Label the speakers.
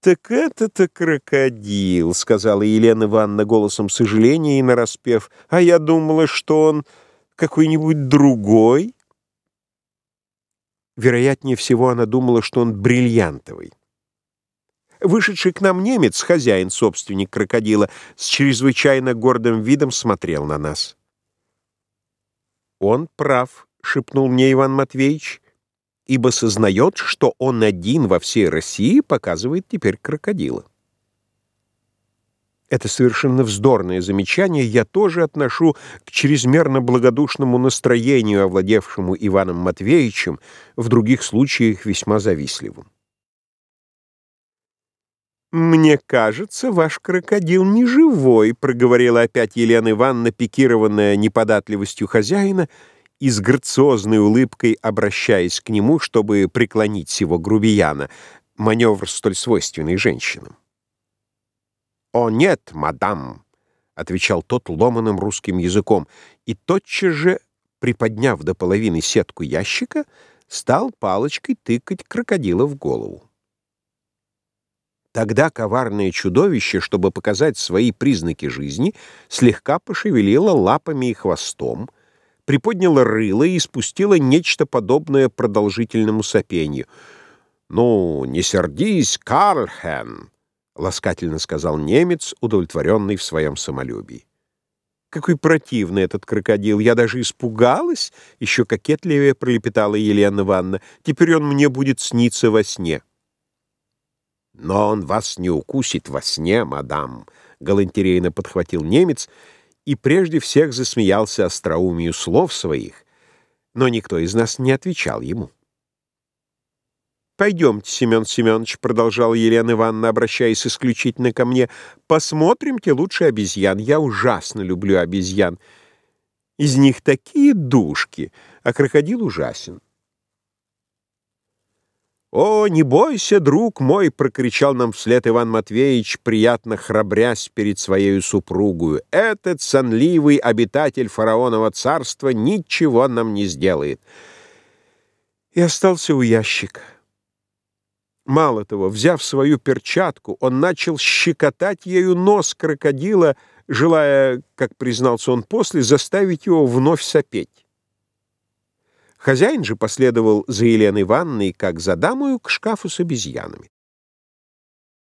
Speaker 1: «Так это-то крокодил», — сказала Елена Ивановна голосом сожаления и нараспев. «А я думала, что он какой-нибудь другой». Вероятнее всего, она думала, что он бриллиантовый. Вышедший к нам немец, хозяин, собственник крокодила, с чрезвычайно гордым видом смотрел на нас. «Он прав», — шепнул мне Иван Матвеевич, ибо сознает, что он один во всей России показывает теперь крокодила. Это совершенно вздорное замечание я тоже отношу к чрезмерно благодушному настроению, овладевшему Иваном Матвеевичем, в других случаях весьма завистливым. «Мне кажется, ваш крокодил не живой», — проговорила опять Елена Ивановна, пикированная неподатливостью хозяина, и с грациозной улыбкой обращаясь к нему, чтобы преклонить его грубияна, маневр столь свойственный женщинам. «О, нет, мадам!» — отвечал тот ломаным русским языком, и тотчас же, приподняв до половины сетку ящика, стал палочкой тыкать крокодила в голову. Тогда коварное чудовище, чтобы показать свои признаки жизни, слегка пошевелило лапами и хвостом, приподняло рыло и спустило нечто подобное продолжительному сопению. «Ну, не сердись, Карлхен!» — ласкательно сказал немец, удовлетворенный в своем самолюбии. «Какой противный этот крокодил! Я даже испугалась!» — еще кокетливее пролепетала Елена Ивановна. «Теперь он мне будет сниться во сне». «Но он вас не укусит во сне, мадам», — галантерейно подхватил немец и прежде всех засмеялся остроумию слов своих, но никто из нас не отвечал ему. «Пойдемте, Семен Семенович», — продолжала Елена Ивановна, обращаясь исключительно ко мне, — «посмотримте лучше обезьян. Я ужасно люблю обезьян. Из них такие душки, а крокодил ужасен». «О, не бойся, друг мой!» — прокричал нам вслед Иван Матвеевич, приятно храбрясь перед своей супругою. «Этот сонливый обитатель фараонова царства ничего нам не сделает!» И остался у ящика. Мало того, взяв свою перчатку, он начал щекотать ею нос крокодила, желая, как признался он после, заставить его вновь сопеть. Хозяин же последовал за Еленой Ивановной, как за дамою, к шкафу с обезьянами.